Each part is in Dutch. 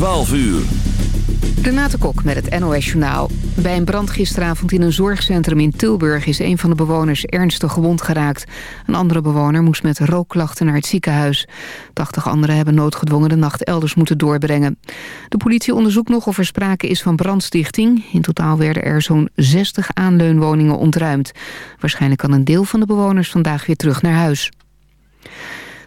12 uur. Renate Kok met het NOS Journaal. Bij een brand gisteravond in een zorgcentrum in Tilburg... is een van de bewoners ernstig gewond geraakt. Een andere bewoner moest met rookklachten naar het ziekenhuis. 80 anderen hebben noodgedwongen de nacht elders moeten doorbrengen. De politie onderzoekt nog of er sprake is van brandstichting. In totaal werden er zo'n 60 aanleunwoningen ontruimd. Waarschijnlijk kan een deel van de bewoners vandaag weer terug naar huis.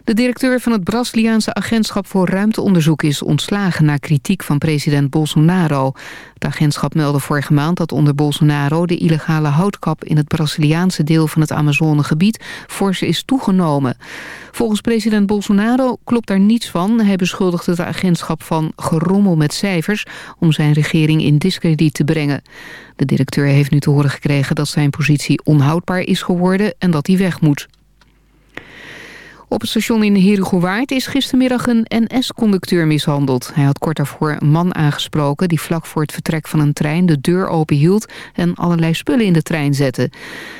De directeur van het Braziliaanse agentschap voor ruimteonderzoek is ontslagen na kritiek van president Bolsonaro. Het agentschap meldde vorige maand dat onder Bolsonaro de illegale houtkap in het Braziliaanse deel van het Amazonegebied fors is toegenomen. Volgens president Bolsonaro klopt daar niets van. Hij beschuldigt het agentschap van gerommel met cijfers om zijn regering in discrediet te brengen. De directeur heeft nu te horen gekregen dat zijn positie onhoudbaar is geworden en dat hij weg moet. Op het station in Herugewaard is gistermiddag een NS-conducteur mishandeld. Hij had kort daarvoor een man aangesproken... die vlak voor het vertrek van een trein de deur open hield... en allerlei spullen in de trein zette.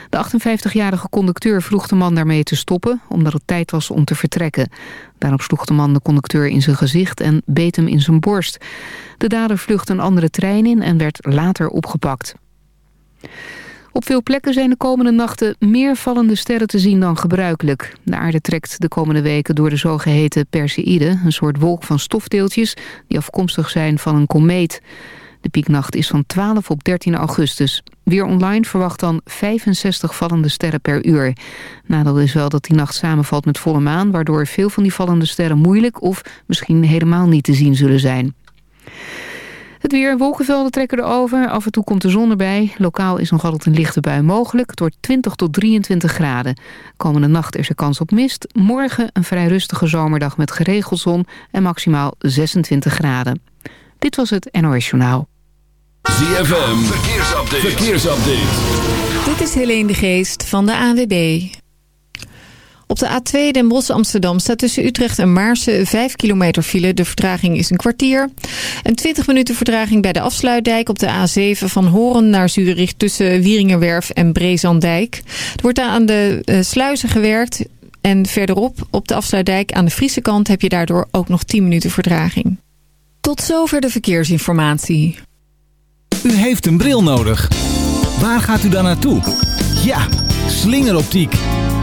De 58-jarige conducteur vroeg de man daarmee te stoppen... omdat het tijd was om te vertrekken. Daarop sloeg de man de conducteur in zijn gezicht en beet hem in zijn borst. De dader vluchtte een andere trein in en werd later opgepakt. Op veel plekken zijn de komende nachten meer vallende sterren te zien dan gebruikelijk. De aarde trekt de komende weken door de zogeheten Perseïde... een soort wolk van stofdeeltjes die afkomstig zijn van een komeet. De pieknacht is van 12 op 13 augustus. Weer online verwacht dan 65 vallende sterren per uur. Nadeel is wel dat die nacht samenvalt met volle maan... waardoor veel van die vallende sterren moeilijk of misschien helemaal niet te zien zullen zijn. Het weer, wolkenvelden trekken erover. Af en toe komt de zon erbij. Lokaal is nog altijd een lichte bui mogelijk. Het wordt 20 tot 23 graden. Komende nacht is er kans op mist. Morgen een vrij rustige zomerdag met geregeld zon en maximaal 26 graden. Dit was het NOS Journaal. ZFM, verkeersupdate. verkeersupdate. Dit is Helene de Geest van de AWB. Op de A2 Den Bosch Amsterdam staat tussen Utrecht en Maarsen 5 kilometer file. De vertraging is een kwartier. Een 20 minuten vertraging bij de afsluitdijk op de A7 van Horen naar Zurich tussen Wieringerwerf en Brezandijk. Er wordt aan de uh, sluizen gewerkt. En verderop op de afsluitdijk aan de Friese kant heb je daardoor ook nog 10 minuten vertraging. Tot zover de verkeersinformatie. U heeft een bril nodig. Waar gaat u dan naartoe? Ja, slingeroptiek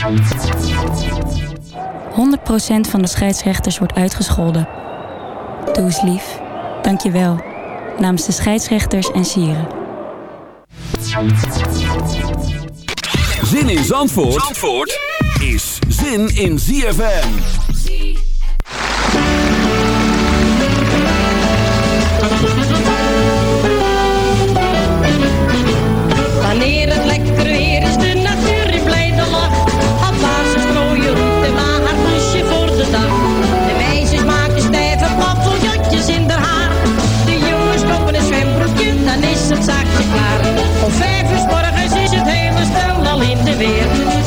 100% van de scheidsrechters wordt uitgescholden. Doe eens lief. Dank je wel. Namens de scheidsrechters en sieren. Zin in Zandvoort, Zandvoort is zin in ZFM.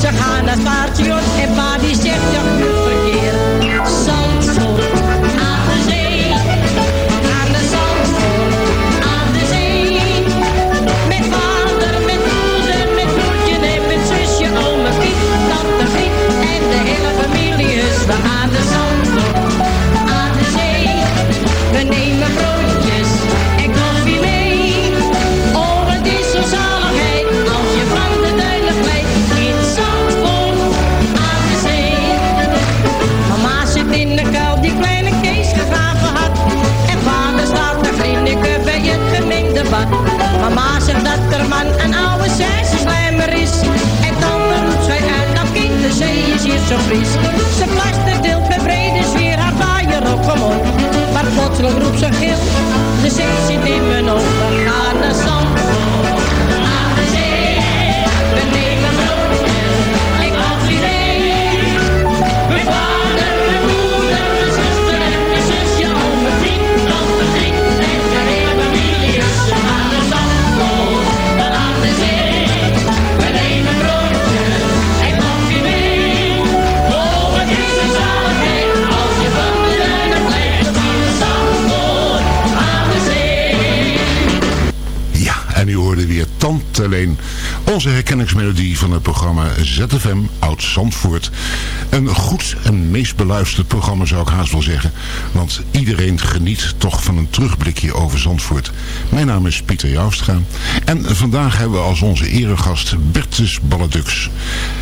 Ze gaan naar het paardje en pa die Mama zegt dat er man een oude slijmer is. En dan roept zij uit, dat kind, de zee is hier zo fris. Ze plaster deelt met brede sfeer haar vaaier op, kom. Maar plotseling roept ze gil, de zee zit in mijn ogen. Nou, Tante Leen. Onze herkenningsmelodie van het programma ZFM Oud-Zandvoort. Een goed en meest beluisterd programma zou ik haast wel zeggen. Want iedereen geniet toch van een terugblikje over Zandvoort. Mijn naam is Pieter Joustra. En vandaag hebben we als onze eregast Bertus Balladux.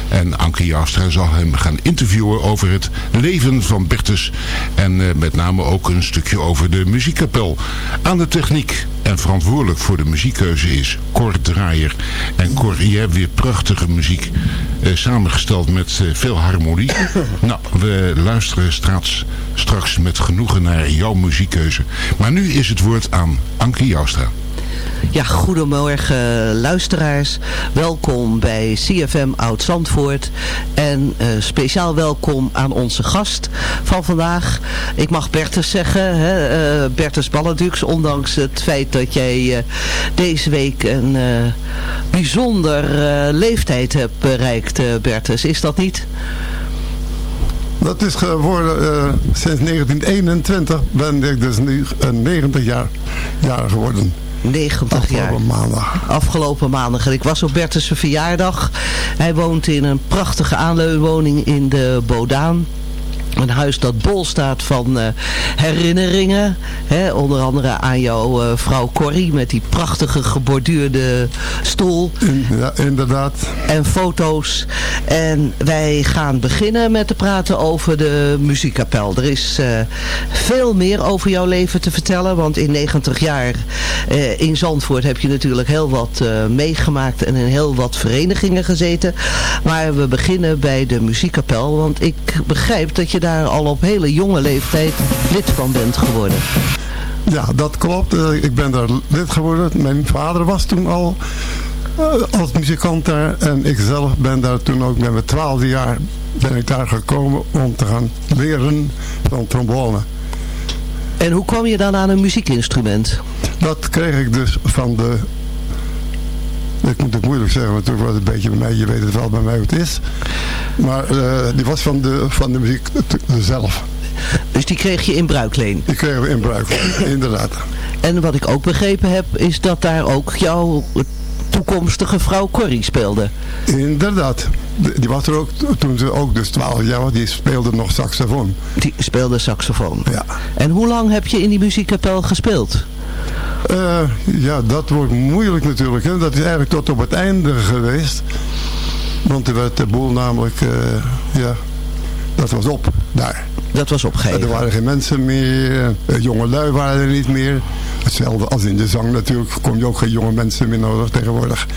En Anke Joustra zal hem gaan interviewen over het leven van Bertus. En eh, met name ook een stukje over de muziekkapel. Aan de techniek en verantwoordelijk voor de muziekkeuze is Cor Draaier. En Cor, je hebt weer prachtige muziek eh, samengesteld met eh, veel harmonie. nou, we luisteren straks, straks met genoegen naar jouw muziekkeuze. Maar nu is het woord aan Anke Joustra. Ja, goedemorgen luisteraars. Welkom bij CFM Oud-Zandvoort. En eh, speciaal welkom aan onze gast van vandaag. Ik mag Bertus zeggen, hè, eh, Bertus Balladux. Ondanks het feit dat jij eh, deze week een eh, bijzonder eh, leeftijd hebt bereikt, eh, Bertus. Is dat niet? Dat is geworden eh, sinds 1921 ben ik dus nu een 90 jaar, jaar geworden. 90 jaar. Afgelopen maandag. Afgelopen maandag. En ik was op Bertus' verjaardag. Hij woont in een prachtige aanleunwoning in de Bodaan. Een huis dat bol staat van eh, herinneringen. Hè, onder andere aan jouw eh, vrouw Corrie met die prachtige geborduurde stoel. Ja, inderdaad. En foto's. En wij gaan beginnen met te praten over de muziekkapel. Er is eh, veel meer over jouw leven te vertellen. Want in 90 jaar in Zandvoort heb je natuurlijk heel wat meegemaakt. En in heel wat verenigingen gezeten. Maar we beginnen bij de muziekkapel. Want ik begrijp dat je daar al op hele jonge leeftijd lid van bent geworden. Ja, dat klopt. Eh, ik ben daar lid geworden. Mijn vader was toen al eh, als muzikant daar. En ik zelf ben daar toen ook met mijn twaalfde jaar ben ik daar gekomen om te gaan leren van trombone. En hoe kwam je dan aan een muziekinstrument? Dat kreeg ik dus van de... Ik moet het moeilijk zeggen, want toen was het een beetje bij mij, je weet het wel bij mij hoe het is. Maar eh, die was van de, van de muziek t- zelf. Dus die kreeg je in bruikleen. Die kregen we in bruik, inderdaad. En wat ik ook begrepen heb, is dat daar ook jouw toekomstige vrouw Corrie speelde. Inderdaad. De- Die was er ook to- toen ze ook dus 12 jaar was. Die speelde nog saxofoon. Die speelde saxofoon. Ja. En hoe lang heb je in die muziekkapel gespeeld? Eh, ja, dat wordt moeilijk natuurlijk. Hè. Dat is eigenlijk tot op het einde geweest. Want er werd de boel namelijk, eh, ja, dat was op daar. Dat was Er opgegeven. waren geen mensen meer, jonge lui waren er niet meer. Hetzelfde als in de zang natuurlijk, kom je ook geen jonge mensen meer nodig tegenwoordig.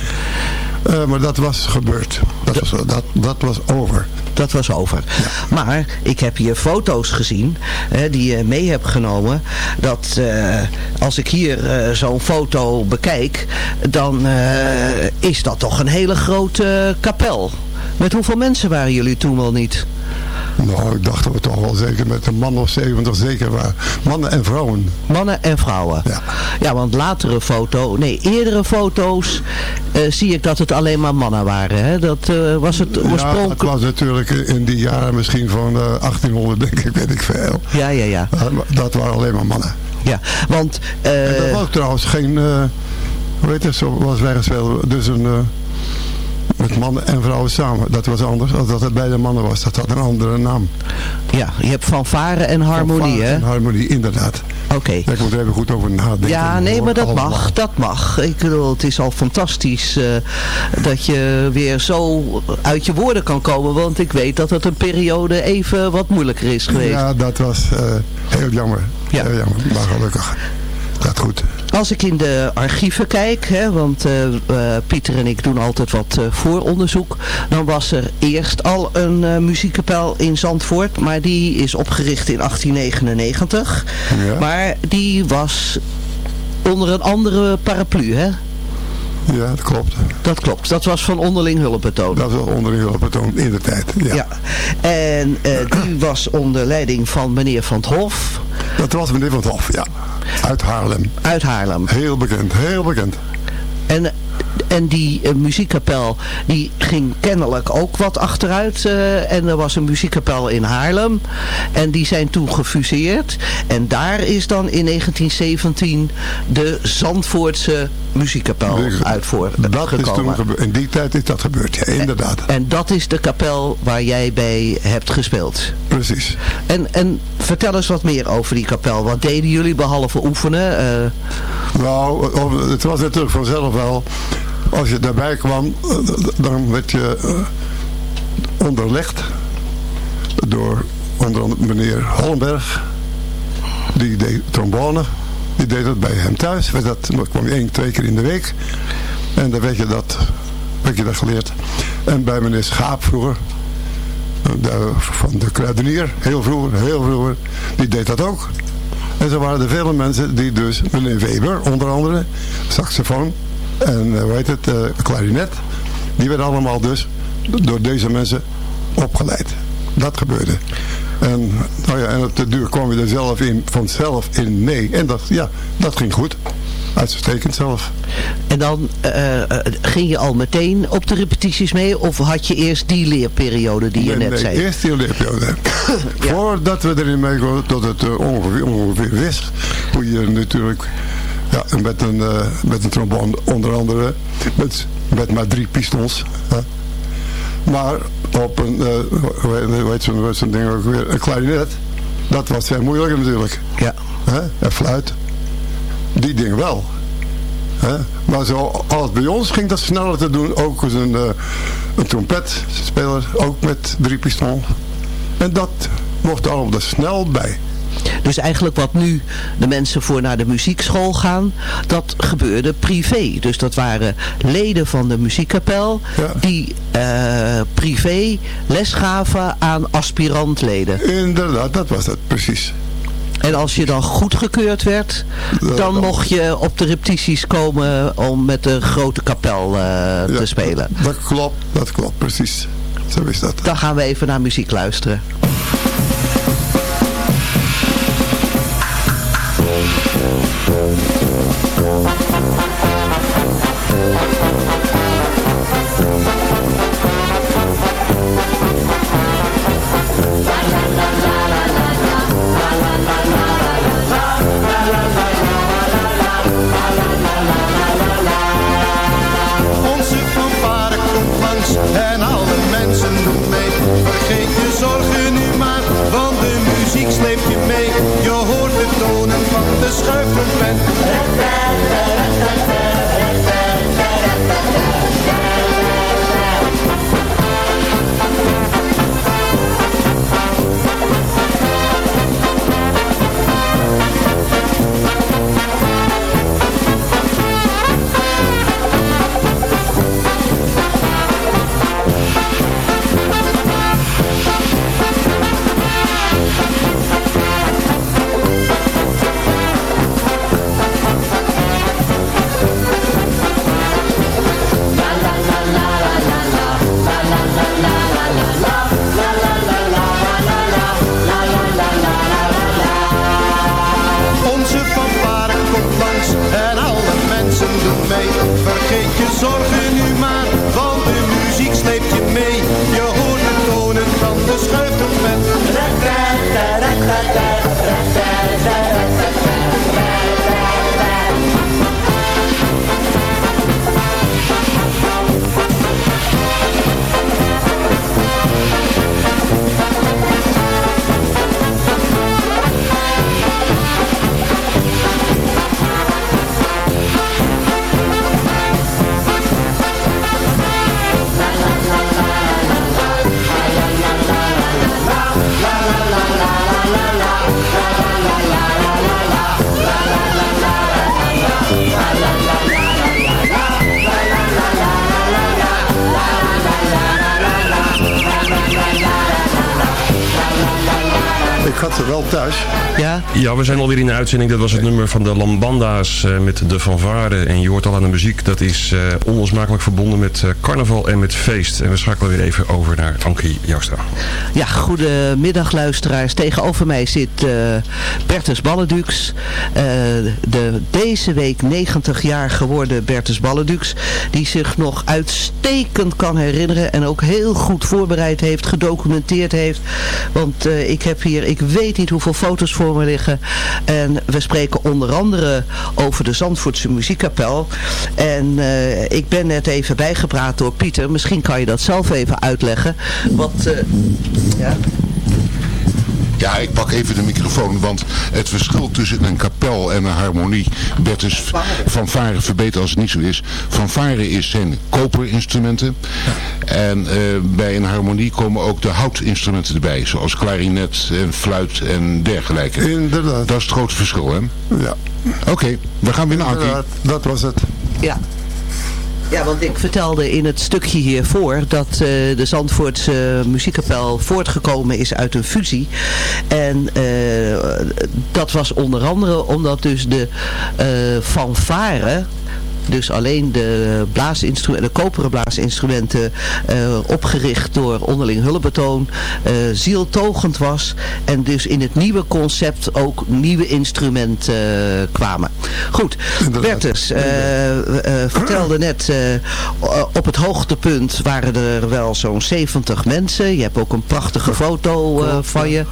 Eh, maar dat was gebeurd. Dat was, dat, dat was over. Dat was over. Maar ik heb hier foto's gezien hè, die je mee hebt genomen. Dat eh, als ik hier eh, zo'n foto bekijk, dan is dat toch een hele grote kapel. Met hoeveel mensen waren jullie toen wel niet? Nou, ik dacht dat we toch wel zeker met een man of 70 zeker waren. Mannen en vrouwen. Mannen en vrouwen. Ja. Ja, want latere foto, nee, eerdere foto's eh, zie ik dat het alleen maar mannen waren. Hè? Dat eh, was het Ja, het oorspronkelijk. was natuurlijk in die jaren misschien van eh, 1800 denk ik, weet ik veel. Ja, ja, ja. Eh, dat waren alleen maar mannen. ja. Want eh, En dat was trouwens geen, eh hoe heet het, zoals wij gespeeld Dus een, eh, met mannen en vrouwen samen. Dat was anders als dat het bij de mannen was. Dat had een andere naam. ja, je hebt fanfare en harmonie, hè? en harmonie, inderdaad. Oké. Daar moet er even goed over nadenken. Ja, nee, maar dat mag, dat mag. Ik bedoel, het is al fantastisch eh, dat je weer zo uit je woorden kan komen. Want ik weet dat het een periode even wat moeilijker is geweest. Ja, dat was eh, heel jammer. Ja. Heel jammer, maar gelukkig. Dat goed. Als ik in de archieven kijk, hè, want eh, eh, Pieter en ik doen altijd wat uh, vooronderzoek, dan was er eerst al een muziekkapel in Zandvoort, maar die is opgericht in 1899. Ja. Maar die was onder een andere paraplu, hè? Ja, dat klopt. Dat klopt. Dat was van onderling hulpbetoon. Dat was onderling hulpbetoon in de tijd, ja. ja. En die was onder leiding van meneer Van het Hof. Dat was meneer Van het Hof, ja. Uit Haarlem. Uit Haarlem. Heel bekend, heel bekend. En, en die uh, muziekkapel die ging kennelijk ook wat achteruit. Uh, en er was een muziekkapel in Haarlem. En die zijn toen gefuseerd. En daar is dan in 1917 de Zandvoortse muziekkapel uit. Dat is toen. In die tijd is dat gebeurd, ja, inderdaad. En, en, dat is de kapel waar jij bij hebt gespeeld. Precies. En, en vertel eens wat meer over die kapel. Wat deden jullie behalve oefenen? Uh... Nou, het was natuurlijk vanzelf wel. Als je daarbij kwam, dan werd je onderlegd door onder andere meneer Hollenberg. Die deed trombone. Die deed dat bij hem thuis. Dat, kwam één, twee keer in de week. En dan werd je dat, werd je dat geleerd. En bij meneer Schaap vroeger. De, van de kruidenier. Heel vroeger, heel vroeger. Die deed dat ook. En zo waren er vele mensen die dus, meneer Weber onder andere, saxofoon en uh, hoe heet het, uh, klarinet. Die werden allemaal dus door deze mensen opgeleid. Dat gebeurde. En, nou ja, en op de duur kwam je er zelf in, vanzelf in mee. En dat, ja, dat ging goed. Uitstekend zelf. En dan uh, ging je al meteen op de repetities mee? Of had je eerst die leerperiode die je net nee, zei? eerst die leerperiode. ja. Voordat we erin meegoten, tot het uh, ongeveer, ongeveer wist. Hoe je natuurlijk ja, met, een, uh, met een trombone onder andere. Met, met maar drie pistons. Maar op een, hoe heet zo'n zo ding ook weer, een klarinet. Dat was veel moeilijker natuurlijk. Ja. En fluit die ding wel. He? Maar zo als bij ons ging dat sneller te doen. Ook als een, uh, een trompetspeler, ook met drie piston. En dat mocht er allemaal snel bij. Dus eigenlijk wat nu de mensen voor naar de muziekschool gaan, dat gebeurde privé. Dus dat waren leden van de muziekkapel ja. die uh, privé les gaven aan aspirantleden. Inderdaad, dat was het precies. En als je dan goedgekeurd werd, dan, mocht je op de repetities komen om met de grote kapel uh, ja, te spelen. Dat, dat klopt, dat klopt, precies. Zo is dat. Dan gaan we even naar muziek luisteren. Thuis. Ja? We zijn alweer in de uitzending. Dat was het nummer van de Lambanda's eh, met de fanfare. En je hoort al aan de muziek, dat is eh, onlosmakelijk verbonden met eh, carnaval en met feest. En we schakelen weer even over naar Ankie Joustra. Ja, goedemiddag luisteraars. Tegenover mij zit Bertus Balledux. De deze week 90 jaar geworden Bertus Balledux. Die zich nog uitstekend kan herinneren. En ook heel goed voorbereid heeft, gedocumenteerd heeft. Want ik heb hier, ik weet niet hoeveel foto's voor me liggen. En we spreken onder andere over de Zandvoortse muziekkapel. En eh, ik ben net even bijgepraat door Pieter. Misschien kan je dat zelf even uitleggen. Wat, eh, ja... Ja, ik pak even de microfoon, want het verschil tussen een kapel en een harmonie, Bertus van Varen verbeter als het niet zo is. Van Varen is zijn koperinstrumenten en eh, bij een harmonie komen ook de houtinstrumenten erbij, zoals klarinet en fluit en dergelijke. Inderdaad. Dat is het grote verschil, hè? Ja. Oké, we gaan weer naar. Inderdaad, dat was het. Ja. Ja, want ik vertelde in het stukje hiervoor dat eh, de Zandvoortse muziekkapel voortgekomen is uit een fusie. En eh, dat was onder andere omdat dus de eh fanfare... Dus alleen de, blaasinstrumenten, de koperen blaasinstrumenten eh, opgericht door onderling hulpbetoon eh zieltogend was. En dus in het nieuwe concept ook nieuwe instrumenten eh, kwamen. Goed, Bertus vertelde net, op het hoogtepunt waren er wel zo'n 70 mensen. Je hebt ook een prachtige foto van je.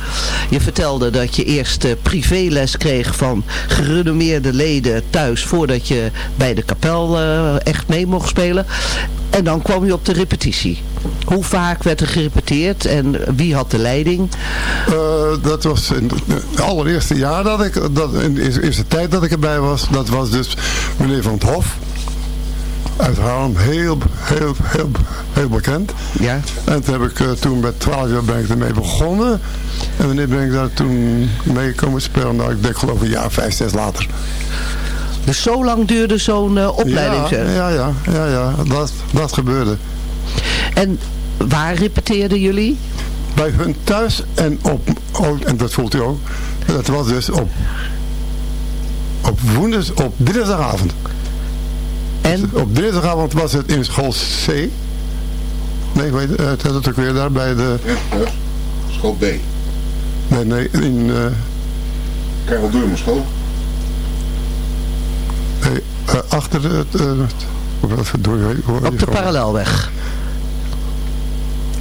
Je vertelde dat je eerst privéles kreeg van gerenommeerde leden thuis voordat je bij de kapel eh, echt mee mocht spelen. En dan kwam je op de repetitie. Hoe vaak werd er gerepeteerd en wie had de leiding? Eh, dat was in het allereerste jaar dat ik, dat, in de eerste, eerste tijd dat ik erbij was. Dat was dus meneer Van het Hof. Uit Haarlem, heel, heel, heel, heel bekend. Ja. En toen heb ik, eh, toen met 12 jaar ben ik ermee begonnen. En wanneer ben ik daar toen mee komen spelen? Nou, ik denk geloof een jaar, vijf, zes later. Dus zo lang duurde zo'n eh, opleiding? Ja, zeg. ja, ja, ja, ja dat, dat gebeurde. En waar repeteerden jullie? Bij hun thuis en op, oh, en dat voelt u ook, dat was dus op, op woensdag, op dinsdagavond. En? Op dinsdagavond was het in school C. Nee, ik weet eh, het, het ook weer daar bij de, School B. nee, nee, in, eh, Karel Deurmer school. Eh, achter het, eh, hoe- Op de parallelweg?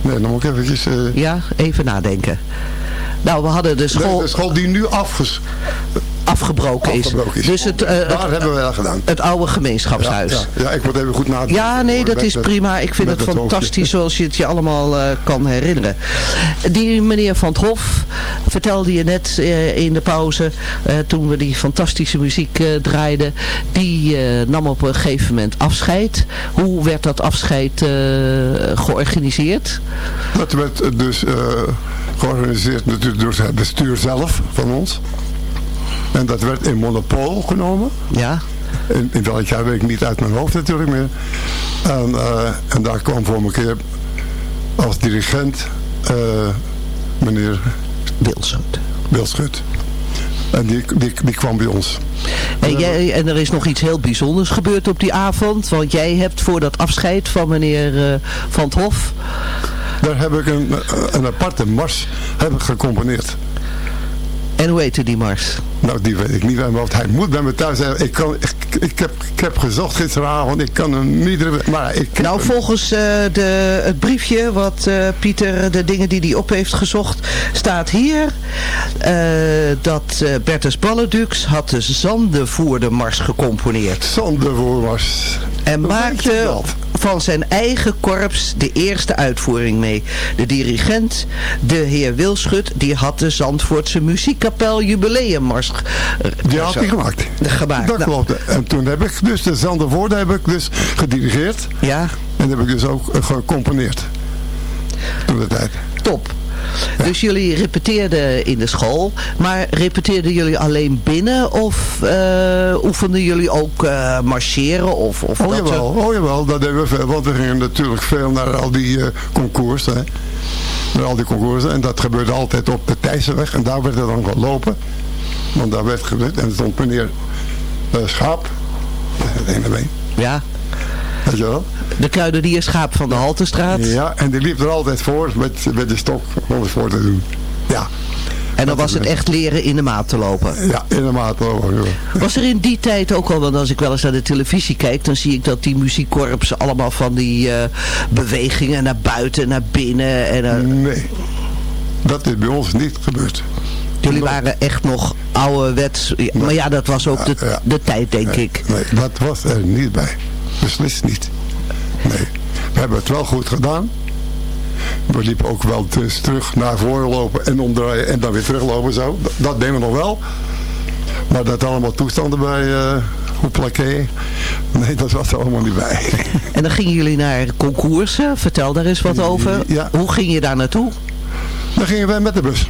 Nee, dan moet ik eventjes... eh, Ja, even nadenken. Nou, we hadden de school, de, de school die nu afges, afgebroken, afgebroken is. Dus het, daar hebben we wel gedaan. het oude gemeenschapshuis. Ja, ja, ja, ik moet even goed nadenken. Ja, nee, dat Met is prima. Ik vind het hoofdje. fantastisch zoals je het je allemaal eh, kan herinneren. Die meneer Van het Hof vertelde je net eh, in de pauze, toen we die fantastische muziek draaiden, die nam op een gegeven moment afscheid. Hoe werd dat afscheid georganiseerd? Dat werd dus georganiseerd natuurlijk door het bestuur zelf van ons. En dat werd in Monopol genomen. Ja. In, in welk jaar weet ik niet uit mijn hoofd natuurlijk meer. En, eh, en daar kwam voor een keer als dirigent eh, meneer Wilschut. Wilschut. En die, die, die kwam bij ons. En, jij, en er is nog iets heel bijzonders gebeurd op die avond. Want jij hebt voor dat afscheid van meneer eh, Van het Hof... Daar heb ik een, een aparte mars heb ik gecomponeerd. En hoe heette die mars? Nou, die weet ik niet meer, want hij moet bij me thuis zijn. Ik, kan, ik, ik, heb, ik heb gezocht gisteravond, ik kan hem niet... Maar ik Nou, volgens eh, de, het briefje wat eh, Pieter, de dingen die hij op heeft gezocht, staat hier eh, dat Bertus Balledux had de Zandenvoerdermars gecomponeerd. Zandenvoermars. En Hoe maakte? Van zijn eigen korps de eerste uitvoering mee. De dirigent, de heer Wilschut, die had de Zandvoortse muziekkapel jubileummars eh, Die had hij gemaakt. gemaakt. Dat Nou, klopt. En toen heb ik dus de Zandenvoorde heb ik dus gedirigeerd. Ja, En heb ik dus ook eh, gecomponeerd. Toen de tijd. top. Dus jullie repeteerden in de school, maar repeteerden jullie alleen binnen of eh, oefenden jullie ook eh, marcheren of, of Oh dat jawel, oh jawel, dat deden we veel. Want we gingen natuurlijk veel naar al die eh, concours. Hè. Met al die concoursen. En dat gebeurde altijd op de Thijssenweg. En daar werd er dan gelopen. Want daar werd gebeurd. En er stond meneer uh, Schaap. Het ene been. Ja. Weet je wel? De kruidenierschaap van de Haltestraat. Ja, en die liep er altijd voor met, met de stok om het voor te doen. Ja. En dan was het echt leren in de maat te lopen. Ja, in de maat te lopen. Ja. Was er in die tijd ook al, want als ik wel eens naar de televisie kijk, dan zie ik dat die muziekkorps allemaal van die uh, bewegingen naar buiten, naar binnen. En, uh... Nee, dat is bij ons niet gebeurd. Jullie waren echt nog ouderwets, maar ja, dat was ook de, de tijd, denk ik. Nee, dat was er niet bij. Beslist niet. Nee, we hebben het wel goed gedaan. We liepen ook wel dus terug naar voren lopen en omdraaien en dan weer teruglopen zo. Dat, dat deden we nog wel. Maar dat allemaal toestanden bij uh, Hoeplaké, nee dat was er allemaal niet bij. En dan gingen jullie naar concoursen, vertel daar eens wat over. Ja. Hoe ging je daar naartoe? Dan gingen wij met de bus.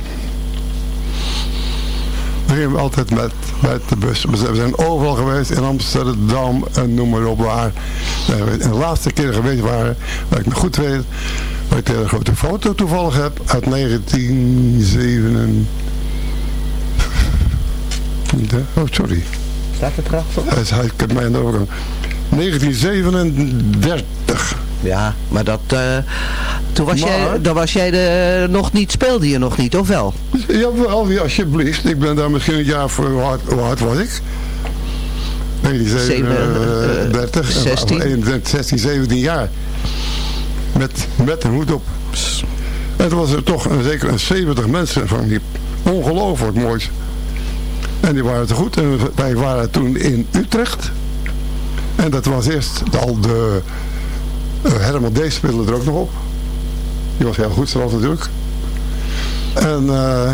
Gingen we altijd met, met de bus. We zijn overal geweest, in Amsterdam en noem maar op waar. En de laatste keer geweest waren, waar ik me goed weet, waar ik een grote foto toevallig heb, uit 1907. Oh, sorry. Staat het erachter? Ik heb mij aan de overkant. 1937. Ja, maar dat, uh, toen was maar, jij, dan was jij de, nog niet, speelde je nog niet, of wel? Jawel, ja, alsjeblieft. Ik ben daar misschien een jaar voor, hoe hard, was ik? 1937. 16. 16, 17 jaar. Met, met een hoed op. En toen was er toch een, zeker een 70 mensen van die ongelooflijk mooi. En die waren te goed. En wij waren toen in Utrecht. En dat was eerst al de... Uh, Herman D. speelde er ook nog op. Die was heel goed zelf natuurlijk. En uh,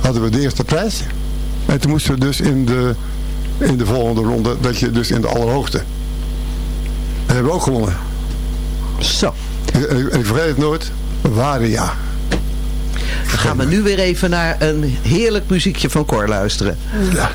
hadden we de eerste prijs. En toen moesten we dus in de, in de volgende ronde, dat je dus in de allerhoogste. En hebben we ook gewonnen. Zo. En ik vergeet het nooit. Waria. Dan gaan we nu weer even naar een heerlijk muziekje van Cor luisteren. Ja.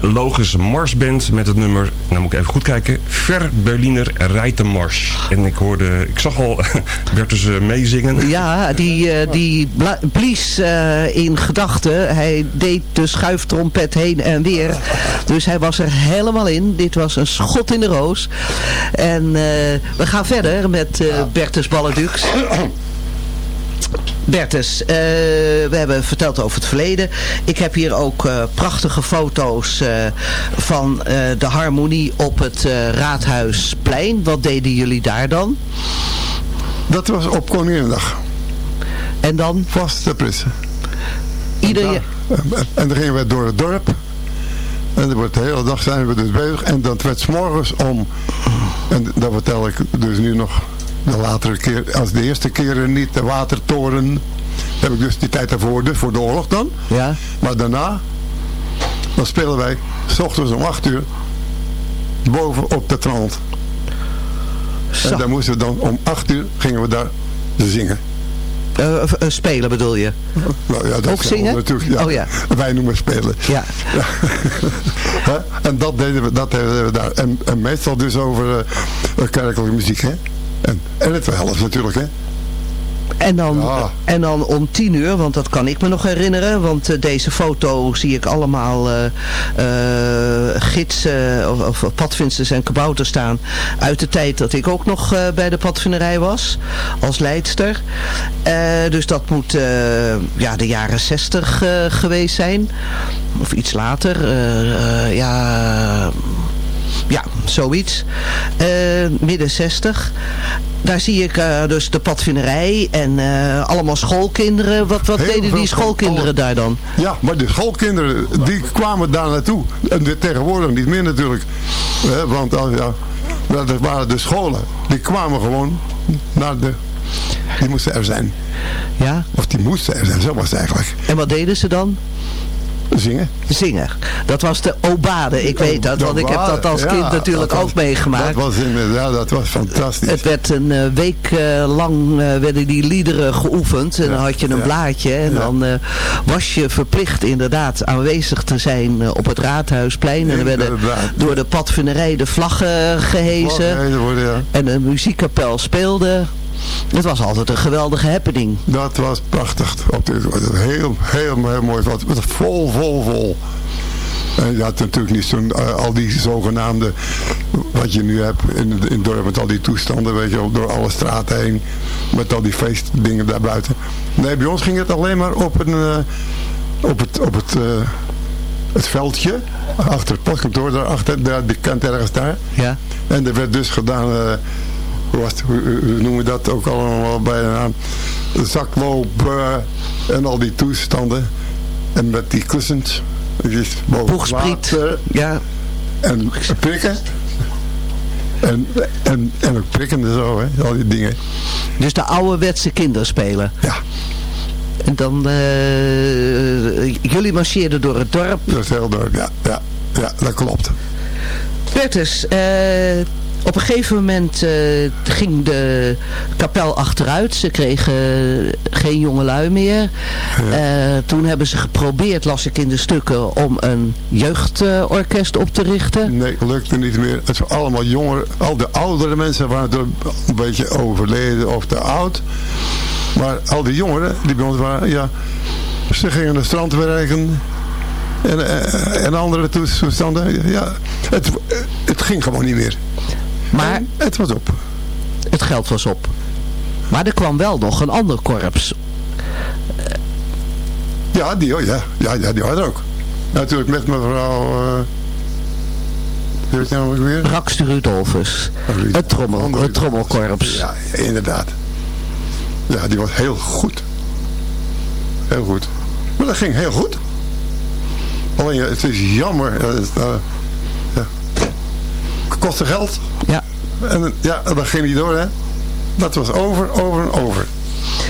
Logus Marsband met het nummer, nou moet ik even goed kijken, Ver Berliner Reitenmars. En ik hoorde, ik zag al Bertus uh, meezingen. Ja, die, uh, die blies uh, in gedachten. Hij deed de schuiftrompet heen en weer. Dus hij was er helemaal in. Dit was een schot in de roos. En we gaan verder met Bertus Balledux. Bertus, eh, we hebben verteld over het verleden. Ik heb hier ook eh, prachtige foto's eh, van de harmonie op het Raadhuisplein. Wat deden jullie daar dan? Dat was op Koninginnedag. En dan? Vast te prissen. Ieder... En, daar- en dan gingen we door het dorp. En de hele dag zijn we dus bezig. En dat werd 's morgens om... En dat vertel ik dus nu nog de latere keer. Als de eerste keren niet de watertoren... Heb ik dus die tijd daarvoor, dus voor de oorlog dan. Ja. Maar daarna... Dan spelen wij... S ochtends om 8 uur... Boven op de trant. Zo. En dan moesten we dan om 8 uur... Gingen we daar zingen. Eh, eh, spelen bedoel je? Nou, ja, dat Ook zingen? Natuurlijk, ja. Oh ja. Wij noemen spelen. Ja. En dat deden we, dat deden we daar. En, en meestal dus over eh, kerkelijke muziek, hè. En, en het helft natuurlijk, hè. En dan, Ja. en dan om tien uur, want dat kan ik me nog herinneren. Want eh, deze foto zie ik allemaal eh, gidsen of, of padvinders en kabouters staan. Uit de tijd dat ik ook nog bij de padvinderij was. Als leidster. Dus dat moet ja, de jaren zestig geweest zijn. Of iets later. Ja... Ja, zoiets. Eh, midden 60. Daar zie ik eh, dus de padvinderij en eh, allemaal schoolkinderen. Wat, wat Heel deden die schoolkinderen school- daar dan? Ja, maar de schoolkinderen, die kwamen daar naartoe. En de, tegenwoordig niet meer natuurlijk. Want ja, dat waren de scholen. Die kwamen gewoon naar de... Die moesten er zijn. Ja? Of die moesten er zijn, zo was het eigenlijk. En wat deden ze dan? Zingen. Zingen. Dat was de obade. Ik weet dat, want ik heb dat als Ja, kind natuurlijk ook meegemaakt. Dat was, in, ja, dat was fantastisch. Het werd een eh, week eh, lang eh, werden die liederen geoefend. En dan had je een ja. blaadje. En dan was je verplicht inderdaad aanwezig te zijn op het Raadhuisplein. En er werden Inderdaad. door de padvinderij de vlaggen gehezen. En een muziekkapel speelde. Het was altijd een geweldige happening. Dat was prachtig. Op dit, heel, heel, heel mooi. Het was vol, vol, vol. En je had natuurlijk niet zo'n, eh, al die zogenaamde, wat je nu hebt in, in het dorp met al die toestanden, weet je, door alle straten heen. Met al die feestdingen daarbuiten. Nee, bij ons ging het alleen maar op, een, eh, op het, op het, eh, het veldje, achter het postkantoor, daarachter, daar, die kant ergens daar. Ja. En er werd dus gedaan, eh, hoe, noemen we dat ook allemaal bij de naam? Zakloop eh, en al die toestanden. En met die kussens. Boegspriet. water Ja. En prikken. En, en, en ook prikken en zo, hè, al die dingen. Dus de ouderwetse kinderspelen. Ja, En dan, eh, jullie marcheerden door het dorp. dat is heel dorp, ja, ja, ja, dat klopt. Bertus, eh, op een gegeven moment eh, ging de kapel achteruit. Ze kregen geen jongelui meer. Eh, toen hebben ze geprobeerd, las ik in de stukken, om een jeugdorkest op te richten. Nee, lukte niet meer. Het waren allemaal jongeren. Al de oudere mensen waren er een beetje overleden of te oud. Maar al die jongeren die bij ons waren, ja, ze gingen naar het strand werken. En, eh, en andere toestanden. Ja, het, het ging gewoon niet meer. Maar het was op. het geld was op. Maar er kwam wel nog een ander korps. Ja, die, oh, ja, ja, ja, die er ook. Natuurlijk met mevrouw... eh hoe heet die nou weer? Rax Rudolfus. Het, trommel, het trommelkorps. Ja, inderdaad. Ja, die was heel goed. Heel goed. Maar dat ging heel goed. Alleen, ja, het is jammer. eh, het, eh, ja. Het kostte geld. Ja. En ja, dat ging niet door, hè. Dat was over, over en over.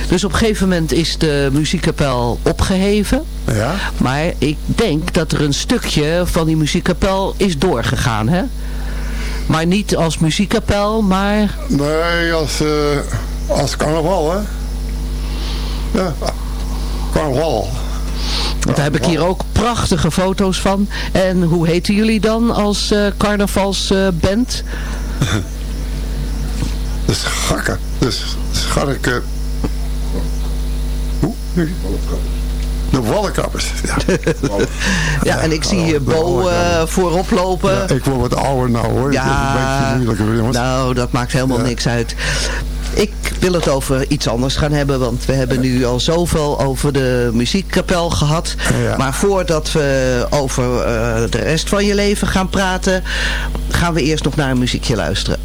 Dus op een gegeven moment is de muziekkapel opgeheven. Ja. Maar ik denk dat er een stukje van die muziekkapel is doorgegaan, hè? Maar niet als muziekkapel, maar... Nee, als, eh, als carnaval, hè. Ja, carnaval. Want daar heb ik hier ook prachtige foto's van. En hoe heten jullie dan als eh carnavalsband? De schakken. Dus scharken. Hoe? De wallenkappers. Ja. ja, en ik zie hier Bo eh, voorop lopen. Ja, ik word wat ouder nou hoor. Ja, het is een beetje moeilijker, jongens. nou, dat maakt helemaal Ja. niks uit. Ik wil het over iets anders gaan hebben, want we hebben nu al zoveel over de muziekkapel gehad. Ja. Maar voordat we over eh, de rest van je leven gaan praten, gaan we eerst nog naar een muziekje luisteren.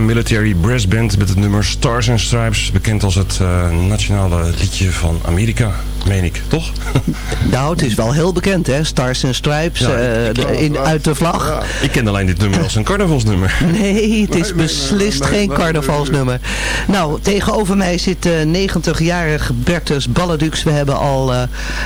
Military Brass Band met het nummer Stars and Stripes. Bekend als het eh, nationale liedje van Amerika, meen ik, toch? Nou, het is wel heel bekend, hè? Stars and Stripes Ja, eh, de- in, uit de vlag. Ik ken alleen dit nummer als een carnavalsnummer. Nee, het is beslist geen carnavalsnummer. Nou, tegenover mij zit eh 90-jarige Bertus Balledux. We hebben al eh,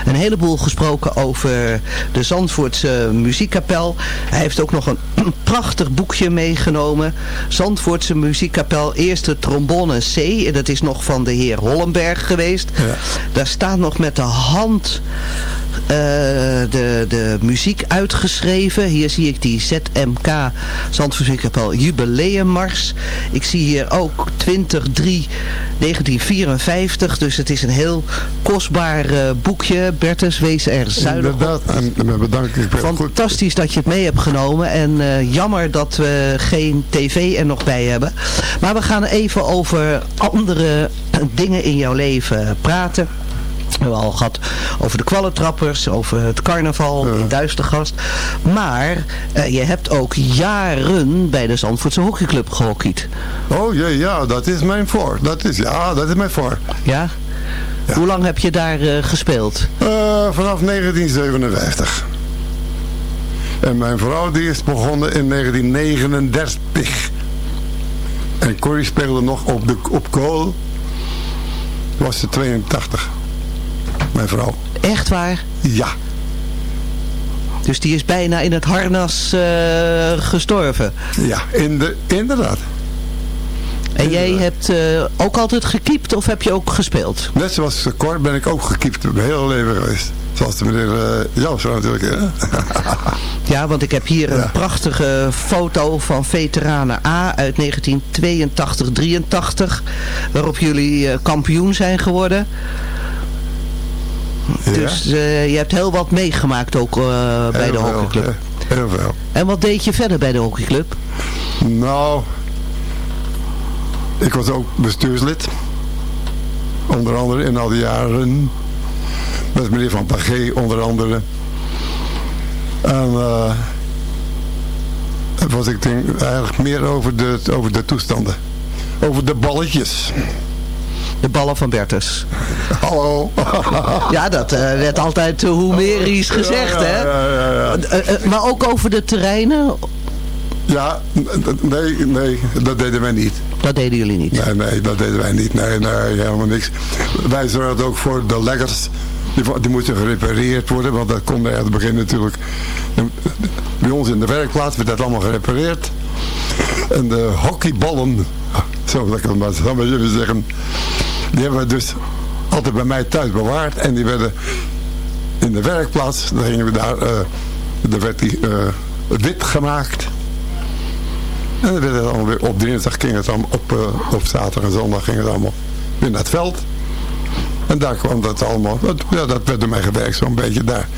een heleboel gesproken over de Zandvoortse muziekkapel. Hij heeft ook nog een prachtig boekje meegenomen. Zandvoortse muziekkapel, eerste trombone C. En dat is nog van de heer Hollenberg geweest. Daar staat nog met de hand de, de muziek uitgeschreven. Hier zie ik die ZMK Zandvoortskapel Jubileummars. Ik zie hier ook 23 1954. Dus het is een heel kostbaar eh, boekje. Bertus, wees er zuinig. Inderdaad, en bedankt. Fantastisch dat je het mee hebt genomen. En eh, jammer dat we geen tv er nog bij hebben. Maar we gaan even over andere dingen in jouw leven praten. We hebben al gehad over de kwallentrappers, over het carnaval, in Duistergast. Maar eh, je hebt ook jaren bij de Zandvoortse hockeyclub gehockeyd. Oh jee, ja, dat is mijn voor. Dat is, ja, dat is mijn voor. Ja? Hoe lang heb je daar eh, gespeeld? Eh, vanaf 1957. En mijn vrouw die is begonnen in 1939. En Corrie speelde nog op, de, op kool. Was ze 82. Mijn vrouw. Echt waar? Ja. Dus die is bijna in het harnas eh, gestorven. Ja, in de, inderdaad. En jij hebt eh, ook altijd gekiept of heb je ook gespeeld? Net zoals Cor ben ik ook gekiept. Mijn hele leven geweest. Zoals de meneer uh, Jansen natuurlijk. Hè? Ja, want ik heb hier een prachtige foto van veteranen A uit 1982-83. Waarop jullie kampioen zijn geworden. Dus eh, je hebt heel wat meegemaakt ook eh, bij Heel de hockeyclub. hè. Heel veel. En wat deed je verder bij de hockeyclub? Nou, ik was ook bestuurslid. Onder andere in al die jaren. Met meneer Van Pagé onder andere. En eh was ik denk eigenlijk meer over de, over de toestanden. Over de balletjes. De ballen van Bertus. Hallo. Ja, dat eh, werd altijd uh, Homerisch gezegd, Ja, hè? ja, ja, ja. Eh, eh, maar ook over de terreinen, Ja, nee, nee, dat deden wij niet. dat deden jullie niet. Nee, nee, dat deden wij niet. Nee, nee, helemaal niks. Wij zorgden ook voor de leggers. Die, die moesten gerepareerd worden, want dat kon bij het begin natuurlijk. Bij ons in de werkplaats werd dat allemaal gerepareerd. En de hockeyballen, zo dat het maar zo maar jullie zeggen, die hebben we dus altijd bij mij thuis bewaard. En die werden in de werkplaats, dan gingen we daar, eh daar werd die eh, wit gemaakt. En dan werd het allemaal weer op dinsdag ging het allemaal op, eh, op zaterdag en zondag ging het allemaal weer naar het veld. En daar kwam dat allemaal, dat, ja, dat werd mij gewerkt zo'n beetje daar.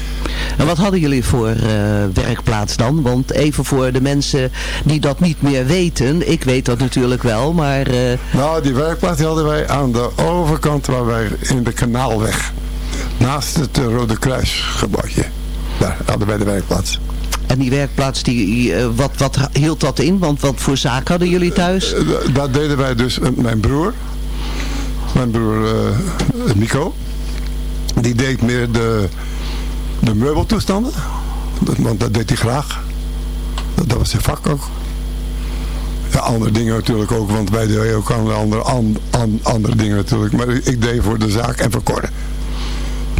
En wat hadden jullie voor eh, werkplaats dan? Want even voor de mensen die dat niet meer weten. Ik weet dat natuurlijk wel, maar... eh, Nou, die werkplaats die hadden wij aan de overkant waar wij in de kanaalweg. Naast het eh, Rode Kruis gebouwtje. Daar hadden wij de werkplaats. en die werkplaats, die, wat, wat hield dat in? Want wat voor zaak hadden jullie thuis? Da- Daar deden wij dus, eh, mijn broer, mijn broer eh, Nico, die deed meer de, de meubeltoestanden. Want dat deed hij graag. Dat, dat was zijn vak ook. Ja, andere dingen natuurlijk ook, want wij deden ook aan andere, an, an- andere dingen natuurlijk. Maar ik deed voor de zaak en voor Cor.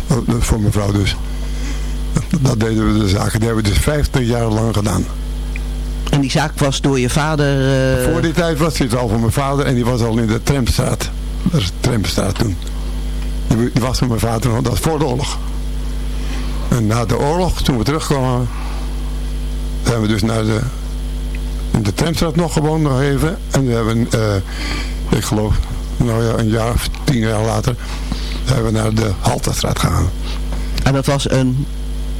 Oh, dat Voor mijn vrouw dus. Dat, deden we de zaken. Die hebben we dus 50 jaar lang gedaan. En die zaak was door je vader... eh, Voor die tijd was hij het al voor mijn vader en die was al in de Tramstraat. Dat is de Tramstraat toen. Die, die was voor mijn vader nog, dat is voor de oorlog. En na de oorlog, toen we terugkwamen, zijn we dus naar de, de Tramstraat nog gewoond nog even. En we hebben, eh, ik geloof, nou ja, een jaar of tien jaar later, zijn we naar de Halterstraat gegaan. En dat was een,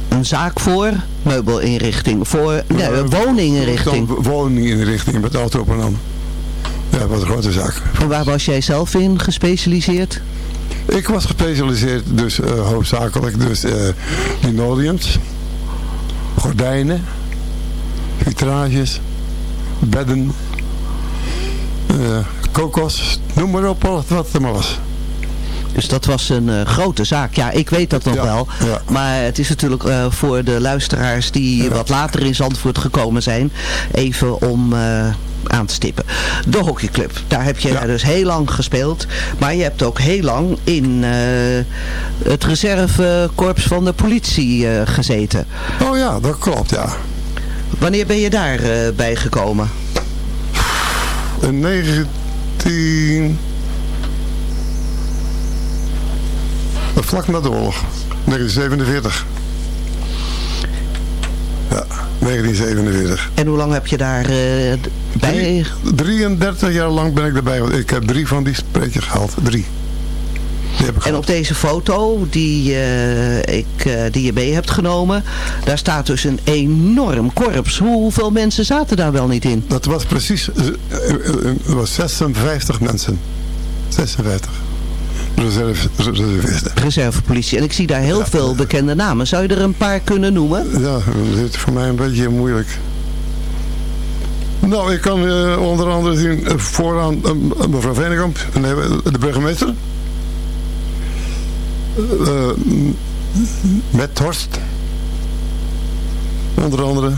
een zaak voor meubelinrichting, voor nee, een woninginrichting. Woninginrichting met auto op aan. Ja, dat was een grote zaak. En waar was jij zelf in gespecialiseerd? Ik was gespecialiseerd dus eh, hoofdzakelijk dus linoleums, gordijnen, vitrages, bedden, eh, kokos, noem maar op wat wat er maar was. Dus dat was een grote zaak. Ja, ik weet dat nog Ja, wel. ja. Maar het is natuurlijk voor de luisteraars die wat later in Zandvoort gekomen zijn, even om aan te stippen. De hockeyclub, daar heb je Ja. dus heel lang gespeeld. Maar je hebt ook heel lang in eh, het reservekorps van de politie eh, gezeten. Oh ja, dat klopt, ja. Wanneer ben je daar eh, bij gekomen? In 19... Vlak na de oorlog. 1947. Ja, 1947. En hoe lang heb je daar eh, bij? Drie- 33 jaar lang ben ik erbij. want Ik heb drie van die spreetjes gehaald. Drie. En gehad. op deze foto die, eh, ik, eh, die je mee hebt genomen, daar staat dus een enorm korps. Hoeveel mensen zaten daar wel niet in? Dat was precies, was 56 mensen. 56. Reserve, reservisten. Reservepolitie. En ik zie daar heel veel bekende namen. Zou je er een paar kunnen noemen? Ja, dat is voor mij een beetje moeilijk. Nou, ik kan eh, onder andere zien eh, vooraan eh, mevrouw Venekamp, nee, de burgemeester. Eh, met Horst. Onder andere.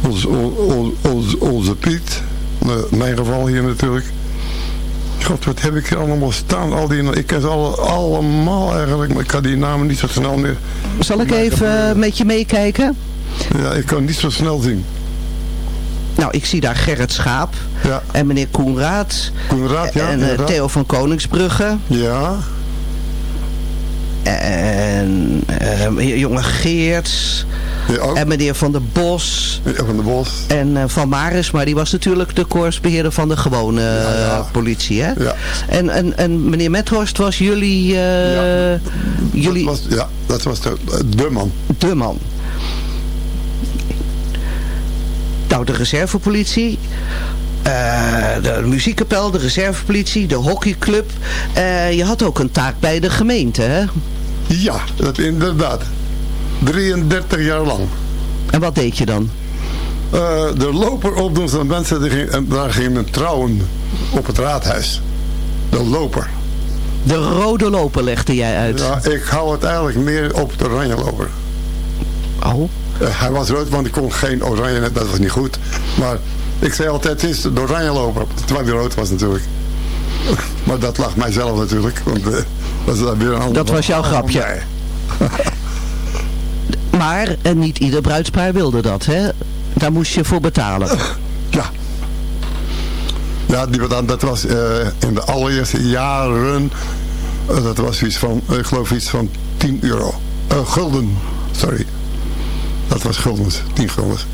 Onze, onze, onze, onze Piet. In mijn geval hier natuurlijk. God, wat heb ik hier allemaal staan? Al die, ik ken ze alle, allemaal eigenlijk, maar ik kan die namen niet zo snel meer. Zal ik even eh, met je meekijken? Ja, ik kan niet zo snel zien. Nou, ik zie daar Gerrit Schaap Ja. en meneer Koenraad. Koenraad, ja, En eh. Theo van Koningsbrugge. Ja. En eh, jonge Geerts. Ja, ook. En meneer Van der Bos. Ja, van de Bos. En eh, Van Maris, maar die was natuurlijk de korpsbeheerder van de gewone eh, politie, hè? Ja. En, en, en meneer Methorst was jullie, eh, jullie Dat was, ja, dat was de, de man. de man. Nou, de reservepolitie, de muziekkapel, de reservepolitie, de hockeyclub. Je had ook een taak bij de gemeente, hè? Ja, dat inderdaad. 33 jaar lang. En wat deed je dan? Eh, de loper opdoen van mensen, die daar ging men trouwen op het raadhuis. De loper. De rode loper legde jij uit. Ja, ik hou het eigenlijk meer op de oranje loper. Oh. Hij was rood, want ik kon geen oranje, dat was niet goed. Maar ik zei altijd, het is de oranje loper. Terwijl hij rood was natuurlijk. Maar dat lag mijzelf natuurlijk. Want eh, dat is dan weer een ander Dat was jouw grapje. Maar en niet ieder bruidspaar wilde dat, hè? Daar moest je voor betalen. Ja. Ja, die, dat, dat was eh, in de allereerste jaren, eh, dat was iets van, eh, ik geloof iets van 10 euro. Eh, gulden, sorry. Dat was guldens, 10 guldens.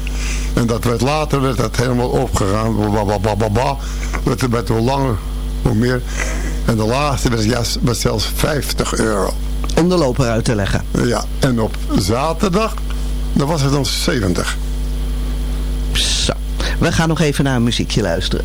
En dat werd later, werd dat helemaal opgegaan. Ba. Het werd hoe langer, hoe meer. En de laatste was, zelfs 50 euro. Om de loper uit te leggen. Ja, en op zaterdag, dan was het dan 70. Zo, we gaan nog even naar een muziekje luisteren.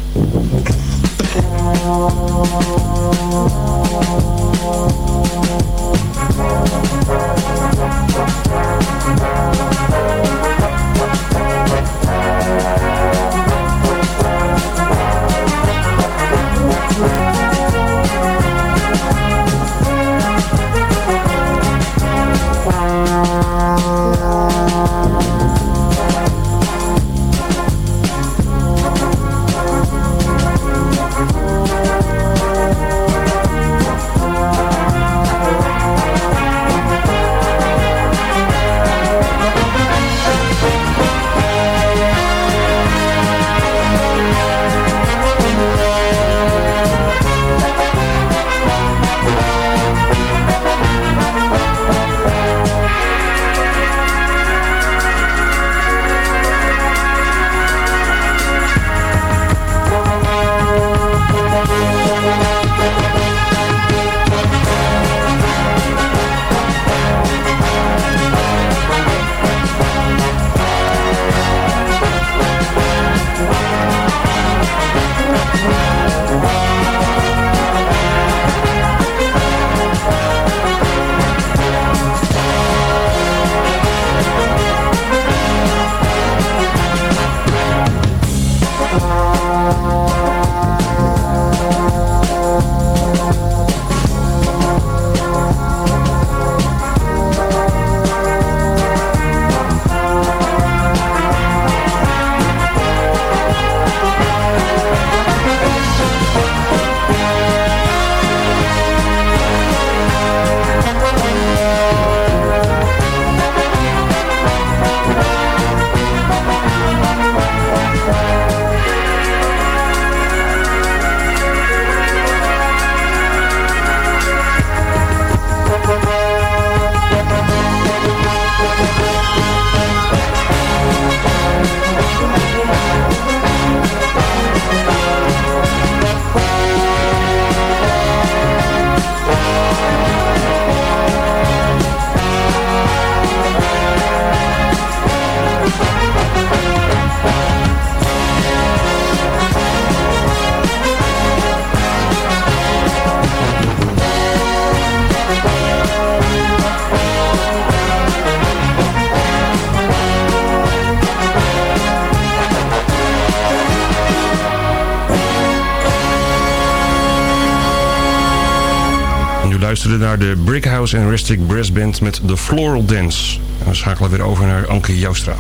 Naar de Brickhouse and Rustic Brass Band met The Floral Dance. En we schakelen weer over naar Anke Joustra.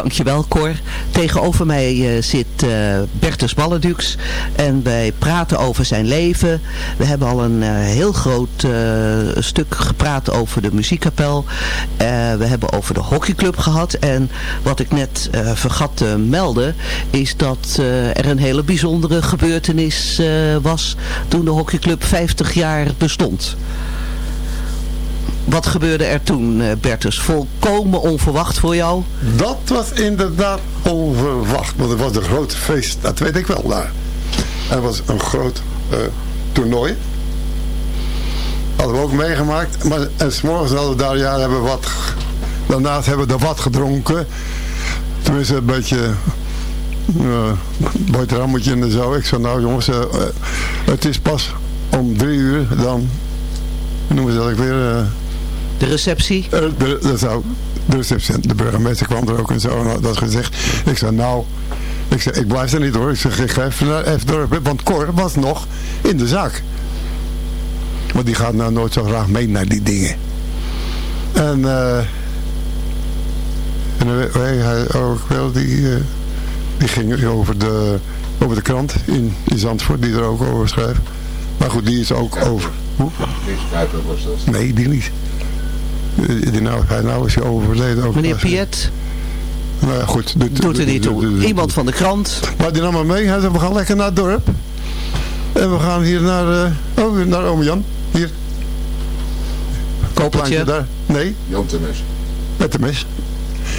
Dankjewel Cor. Tegenover mij uh, zit uh, Bertus Balledux en wij praten over zijn leven. We hebben al een uh, heel groot stuk gepraat over de muziekkapel. we hebben over de hockeyclub gehad en wat ik net vergat te melden is dat er een hele bijzondere gebeurtenis was toen de hockeyclub 50 jaar bestond. Wat gebeurde er toen, Bertus? Volkomen onverwacht voor jou? Dat was inderdaad onverwacht. Want het was een groot feest, dat weet ik wel daar. Het was een groot uh, toernooi. Hadden we ook meegemaakt. Maar, en s'morgens hadden we daar, ja, hebben wat... Daarnaast hebben we er wat gedronken. Tenminste, een beetje... Uh, boterhammetje en zo. Ik zei, nou jongens, het is pas om drie uur. Dan noemen ze dat weer... De receptie? Uh, de, de, zou, de receptie. De burgemeester kwam er ook en zo. En had dat gezegd. Ik zei, nou... Ik, zei, ik blijf er niet hoor. Ik zeg, ik ga even naar even door. Want Cor was nog in de zaak. Want die gaat nou nooit zo graag mee naar die dingen. En... Uh, en hij ook wel, die, uh, die ging over de, over de krant in, in Zandvoort, die er ook over schrijft. Maar goed, die is ook over. Hoe? Nee, die niet. Die nou, hij nou is overleden. Ook Meneer Piet? Nou ja, goed. Dit, Doet er niet toe. Iemand van de krant. Maar die nam maar mee. Hij zei, we gaan lekker naar het dorp. En we gaan hier naar, uh, oh, naar Ome Jan. Hier. Kooplandje daar. Nee. Jan de Mes. Met de mes.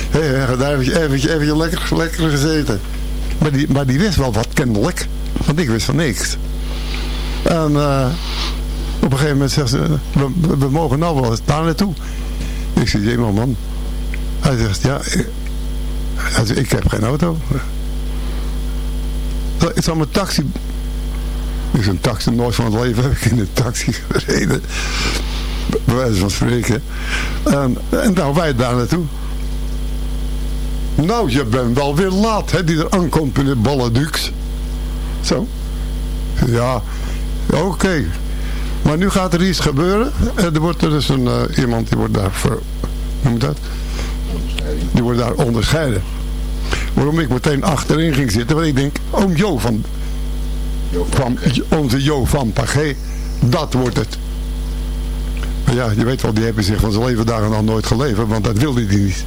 Hé, hey, hij daar eventjes, eventjes, eventjes lekker, lekker gezeten. Maar die, maar die wist wel wat kennelijk. Want ik wist van niks. En uh, op een gegeven moment zegt ze, we, we mogen nou wel eens daar naartoe. Ik zeg, jee man. Hij zegt, ja, ik, ik heb geen auto. Ik zal mijn taxi... Ik een taxi, nooit van het leven heb ik in een taxi gereden. Bij wijze van spreken. En, en nou, wij daar naartoe. Nou, je bent wel weer laat, hè, die er aankomt in de Balladux. Zo. Ja, oké. Maar nu gaat er iets gebeuren. Er wordt er dus een, uh, iemand die wordt daar ver, noem dat? Die wordt daar onderscheiden. Waarom ik meteen achterin ging zitten. Want ik denk, oom Jo van, van onze Jo van Pagé. Dat wordt het. Maar ja, je weet wel, die hebben zich van zijn leven dagen nog nooit geleverd. Want dat wilde hij niet.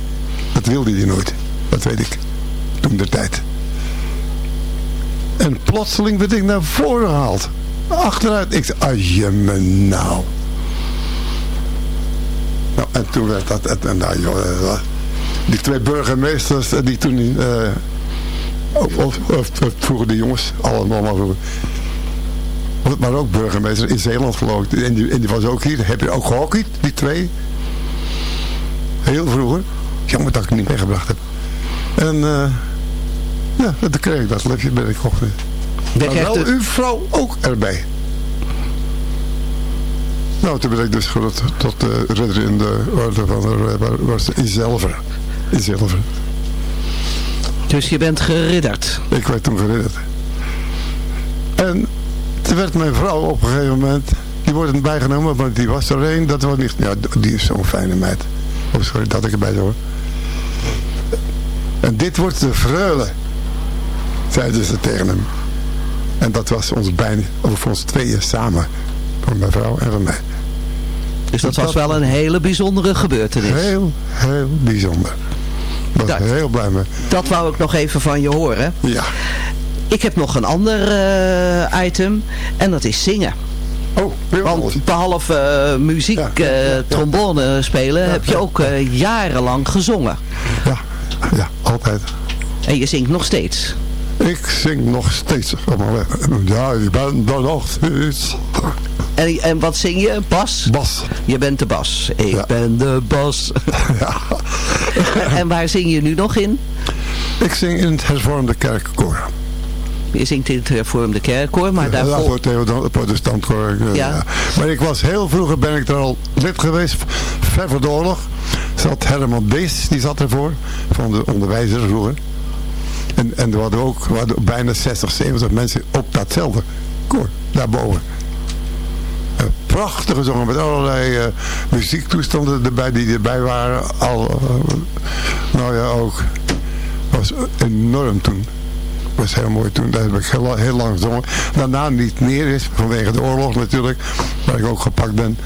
Dat wilde hij nooit. Dat weet ik. Toen de tijd. En plotseling werd ik naar voren gehaald. Achteruit. Ik zei, als je me nou. nou. En toen werd dat... En, nou, joh, die twee burgemeesters die toen... Uh, of, of, of, vroeger de jongens, allemaal maar. Maar ook burgemeester in Zeeland geloof ik. En die, en was ook hier. Heb je ook gehockeyd, die twee? Heel vroeger. Jammer dat ik het niet meegebracht heb. En uh, ja, dan kreeg ik dat lefje ben ik gekocht. Maar wel uw vrouw ook erbij. Nou, toen ben ik dus tot, tot de ridder in de orde van de was in zilver. In zilver. Dus je bent geridderd? Ik werd toen geridderd. En toen werd mijn vrouw op een gegeven moment, die wordt bijgenomen, want die was er een, dat was niet, ja, die is zo'n fijne meid. Oh, sorry dat ik erbij hoor. En dit wordt de vreule, zeiden ze tegen hem. En dat was ons bijna, of ons tweeën samen. Van mijn vrouw en van mij. Dus dat, was wel een hele bijzondere gebeurtenis. Heel, heel bijzonder. Daar ben ik heel blij mee. Dat wou ik nog even van je horen. Ja. Ik heb nog een ander uh, item. En dat is zingen. Oh, Want behalve uh, muziek, ja, ja, ja, trombone spelen, heb je ook jarenlang gezongen. Ja, ja, altijd. En je zingt nog steeds. Ik zing nog steeds. Ja, ik ben er nog steeds. En, en wat zing je? Bas? Bas. Je bent de bas. Ik ja. ben de bas. Ja. en waar zing je nu nog in? Ik zing in het hervormde kerkkoor. Je zingt in het hervormde kerkkoor, maar daarvoor... Ja, protestantkoor. Ja. ja. Maar ik was heel vroeger, ben ik er al lid geweest, ver voor de oorlog. Zat Herman Bees, die zat ervoor, van de onderwijzer vroeger. En, en er hadden ook we hadden bijna 60, 70 mensen op datzelfde koor, daarboven. prachtig gezongen met allerlei eh, muziektoestanden erbij die erbij waren. Al, eh, nou ja, ook. was enorm toen. was heel mooi toen. Daar heb ik heel, heel lang gezongen. Daarna niet meer is, vanwege de oorlog natuurlijk. Waar ik ook gepakt ben.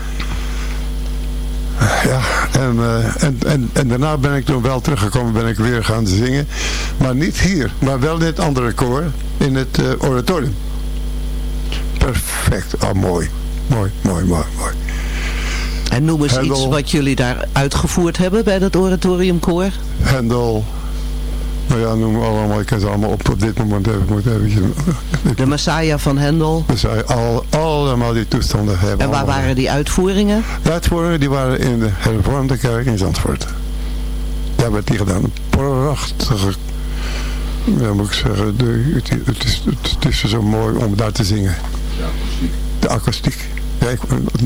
Ja, en, eh, en, en, en daarna ben ik toen wel teruggekomen, ben ik weer gaan zingen. Maar niet hier, maar wel in het andere koor, in het eh, oratorium. Perfect, oh mooi, mooi, mooi, mooi, mooi. En noem eens iets wat jullie daar uitgevoerd hebben bij dat oratoriumkoor. Hendel, nou ja, noem allemaal, ik ken ze allemaal op op dit moment even, ik moet. De Messiah van Hendel. Dus zij al, allemaal die toestanden hebben. En waar allemaal. waren die uitvoeringen? De uitvoeringen die waren in de hervormde kerk in Zandvoort. Daar werd die gedaan. Prachtige, ja moet ik zeggen, de, het, het, is, het, het is zo mooi om daar te zingen. De akoestiek. Ik,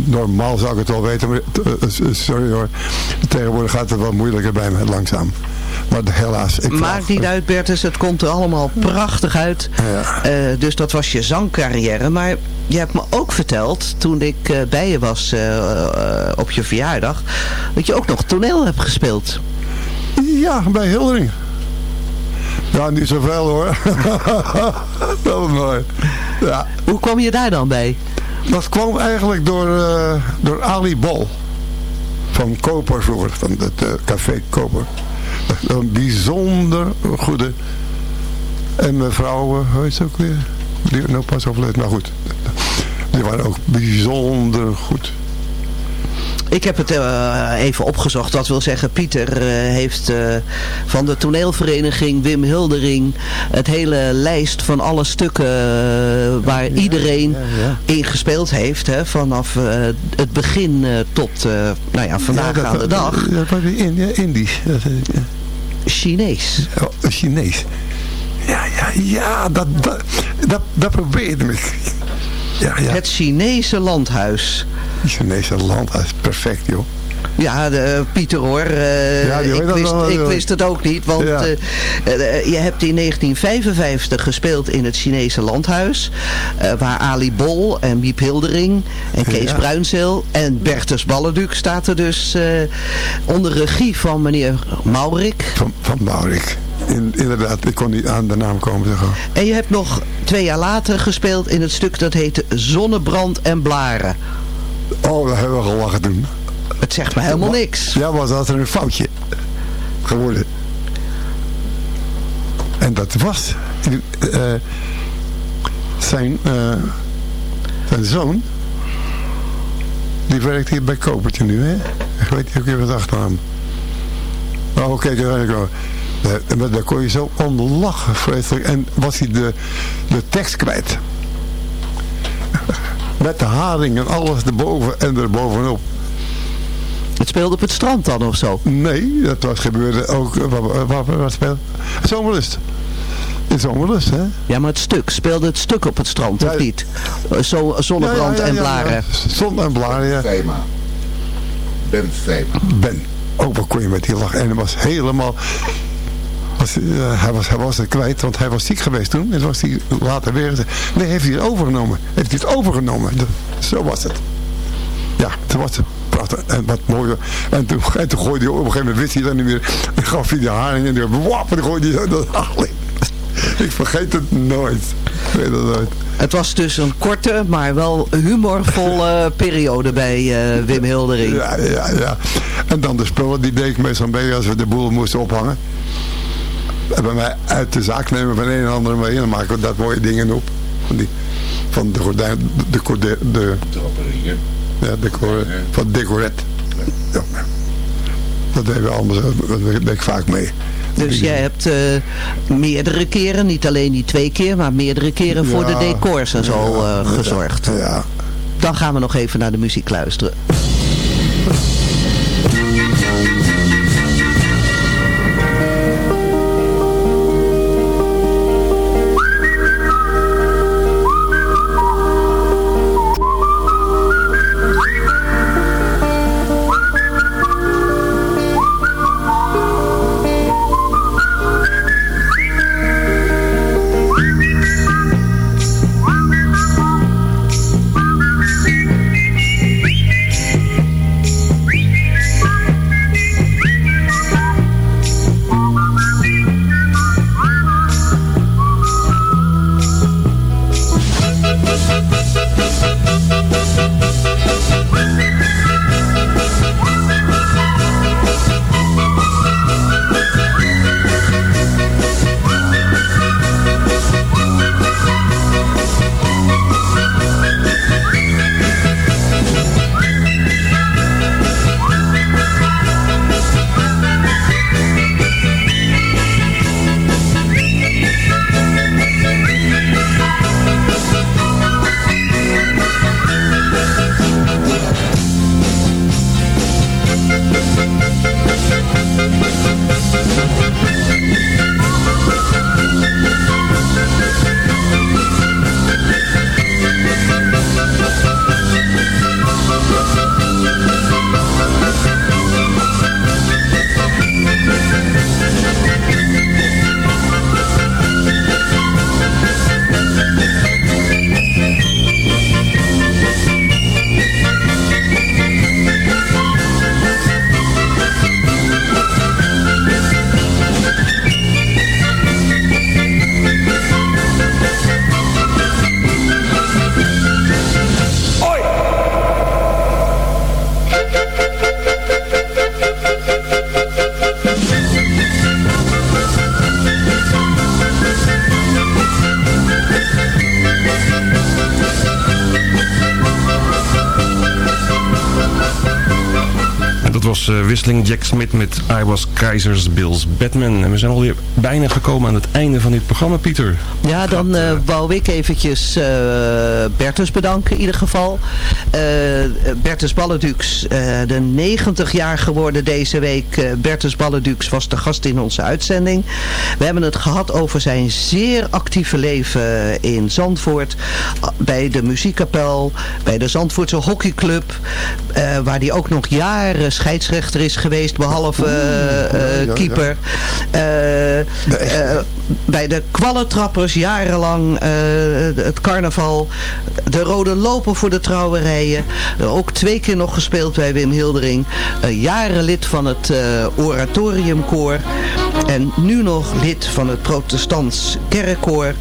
normaal zou ik het wel weten, maar eh, eh, sorry hoor. Tegenwoordig gaat het wel moeilijker bij me, langzaam. Maar helaas. Ik Maakt niet uit Bertus, het komt er allemaal prachtig uit. Ja. Eh, dus dat was je zangcarrière. Maar je hebt me ook verteld, toen ik eh, bij je was eh, eh, op je verjaardag, dat je ook nog toneel hebt gespeeld. Ja, bij Hildering. Ja, niet zoveel hoor. dat was mooi. Ja. Hoe kwam je daar dan bij? Dat kwam eigenlijk door, eh, door Ali Bol. Van Koper vroeger, van het eh, café Koper. Een bijzonder goede. En mevrouw, uh, heet ze ook weer? Die nou pas overleden, nou goed. Die waren ook bijzonder goed. Ik heb het eh, even opgezocht. Dat wil zeggen, Pieter eh, heeft eh, van de toneelvereniging Wim Hildering het hele lijst van alle stukken waar iedereen in gespeeld heeft. Hè, vanaf het begin tot nou ja, vandaag dat- aan de dag. Dat was in, ja, Indisch. Chinees. Oh, Chinees. Ja, ja, ja, dat, dat, dat, dat probeerde ik. Ja, ja. Het Chinese landhuis. Het Chinese land, dat is perfect, joh. Ja, de, Pieter hoor. eh, Ja, die weet ik, wist, wel, ik joh. wist het ook niet. Want Ja. eh, eh, je hebt in 1955 gespeeld in het Chinese landhuis. eh, waar Ali Bol en Miep Hildering en Kees Ja. Bruinzeel en Bertus Balleduk staat er dus eh, onder regie van meneer Maurik. Van, van Maurik. In, inderdaad, ik kon niet aan de naam komen. Zeg maar. En je hebt nog twee jaar later gespeeld in het stuk dat heette Zonnebrand en Blaren. Oh, daar hebben we gelachen toen. Het zegt me helemaal niks. Ja, was dat er een foutje geworden. En dat was eh, zijn, eh, zijn zoon. Die werkt hier bij Kopertje nu, hè? Ik weet niet ook weer wat achternaam. Maar oké, daar ben ik wel. Maar daar kon je zo om lachen, vreselijk. En was hij de, de tekst kwijt. Met de haring en alles erboven en erbovenop. Het speelde op het strand dan of zo? Nee, dat was gebeurde ook. eh, Waar, waar, waar, speelde? Zomerlust. In Zomerlust, hè? Ja, maar het stuk, speelde het stuk op het strand, Ja. of niet? Eh, Zo, zonnebrand Ja, ja, ja, en blaren. ja. Zon en blaren, ja. Thema. Ben Thema. Ben. Ook wat kon je met die lach. En hij was helemaal... Was, eh, hij, was, hij was het kwijt, want hij was ziek geweest toen. En toen was hij later weer gezegd. Nee, heeft hij het overgenomen. Heeft hij het overgenomen. Dat- zo was het. Ja, toen was het En wat mooi. En toen, en toen gooide hij op een gegeven moment, wist hij dan niet meer. Dan gaf hij de haring en die wap, en dan gooide hij zo dat haring. Ik vergeet het nooit. Ik weet het nooit. Het was dus een korte, maar wel humorvolle periode bij eh, Wim Hildering. Ja, ja, ja. En dan de spullen, die deed ik meestal mee als we de boel moesten ophangen. En bij mij uit de zaak nemen van een en ander mee. En dan maken we dat mooie dingen op. Van, die, van de gordijn, de, de, de, Trapperingen. Ja, de, cor- van decoret. Ja. Dat deden we allemaal zo. Dat deed ik vaak mee. Dus jij hebt eh, meerdere keren, niet alleen die twee keer, maar meerdere keren voor de Ja. decors en zo eh, gezorgd. Ja. Dan gaan we nog even naar de muziek luisteren. Wisseling Jack Smith met I Was Keizers Bills Batman. En we zijn alweer bijna gekomen aan het einde van dit programma, Pieter. Ja, dan uh, wou ik eventjes uh, Bertus bedanken in ieder geval. Bertus Balledux, de 90 jaar geworden deze week. Bertus Balledux was de gast in onze uitzending. We hebben het gehad over zijn zeer actieve leven in Zandvoort. Bij de muziekkapel, bij de Zandvoortse hockeyclub. waar hij ook nog jaren scheidsrechter is geweest, behalve uh, uh, keeper. Bij de kwallentrappers jarenlang het carnaval. De rode lopen voor de trouwerijen. ook twee keer nog gespeeld bij Wim Hildering. jaren lid van het oratoriumkoor. En nu nog lid van het protestants kerkkoor.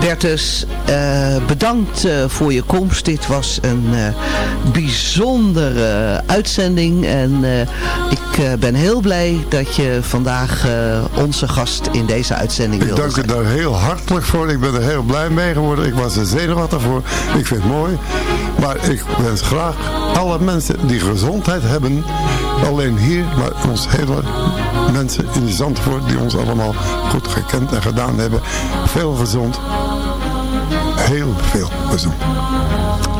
Bertus, uh, bedankt uh, voor je komst. Dit was een uh, bijzondere uitzending. En ik ben heel blij dat je vandaag onze gast in deze uitzending wilde Ik dank je daar heel hartelijk voor. Ik ben er heel blij mee geworden. Ik was er zenuwachtig voor. Ik vind het mooi. Maar ik wens graag alle mensen die gezondheid hebben. Alleen hier, maar ons hele mensen in Zandvoort die ons allemaal goed gekend en gedaan hebben. Veel gezond. Heel veel gezond.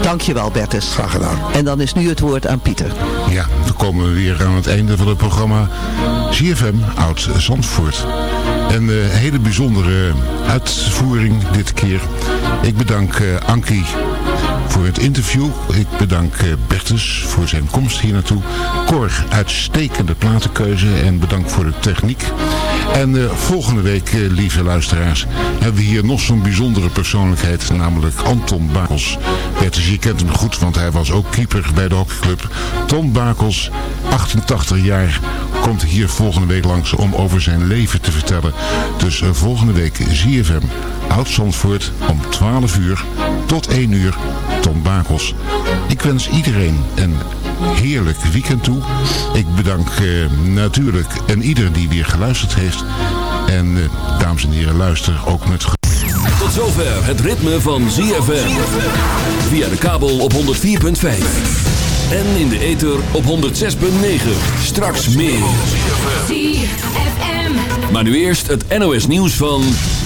Dankjewel Bertus. Graag gedaan. En dan is nu het woord aan Pieter. Ja, dan komen we weer aan het einde van het programma ZFM Oud Zandvoort. Een uh, hele bijzondere uitvoering dit keer. Ik bedank uh, Ankie voor het interview. Ik bedank Bertus voor zijn komst hier naartoe. Cor, uitstekende platenkeuze en bedankt voor de techniek. En uh, volgende week, uh, lieve luisteraars, hebben we hier nog zo'n bijzondere persoonlijkheid, namelijk Anton Bakels. Bertus, je kent hem goed, want hij was ook keeper bij de hockeyclub. Tom Bakels, 88 jaar, komt hier volgende week langs om over zijn leven te vertellen. Dus uh, volgende week ZFM Oud-Zandvoort om 12 uur tot 1 uur Tom Bakels. Ik wens iedereen een heerlijk weekend toe. Ik bedank uh, natuurlijk en ieder die weer geluisterd heeft. En uh, dames en heren, luister ook met... Tot zover het ritme van ZFM. Via de kabel op 104.5. En in de ether op 106.9. Straks meer. Maar nu eerst het NOS nieuws van...